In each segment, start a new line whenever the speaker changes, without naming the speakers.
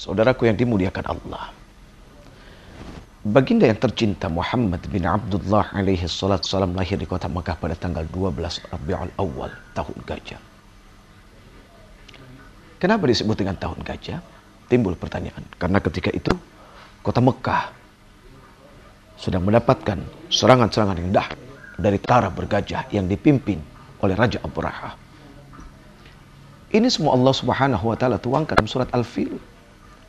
Saudaraku yang dimuliakan Allah. Baginda yang tercinta Muhammad bin Abdullah alaihi salat salam lahir di kota Makkah pada tanggal 12 Rabiul Awal tahun gajah. Kenapa disebut dengan tahun gajah? Timbul pertanyaan. Karena ketika itu kota Mekah sedang mendapatkan serangan-serangan yang dah dari tara bergajah yang dipimpin oleh Raja Abraha. Ini semua Allah Subhanahu wa taala tuangkan dalam surat Al-Fil.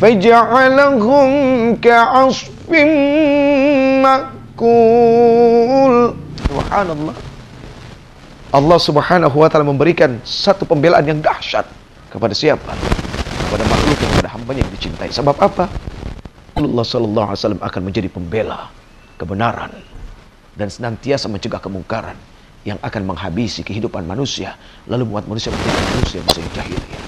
فجعلهم كعصف مأكول سبحان الله Allah Subhanahu wa taala memberikan satu pembelaan yang dahsyat kepada siapa? Kepada makhluk yang kepada hambanya yang dicintai. Sebab apa? Allah sallallahu alaihi wasallam akan menjadi pembela kebenaran dan senantiasa mencegah kemungkaran yang akan menghabisi kehidupan manusia lalu membuat manusia menjadi manusia yang jahiliyah.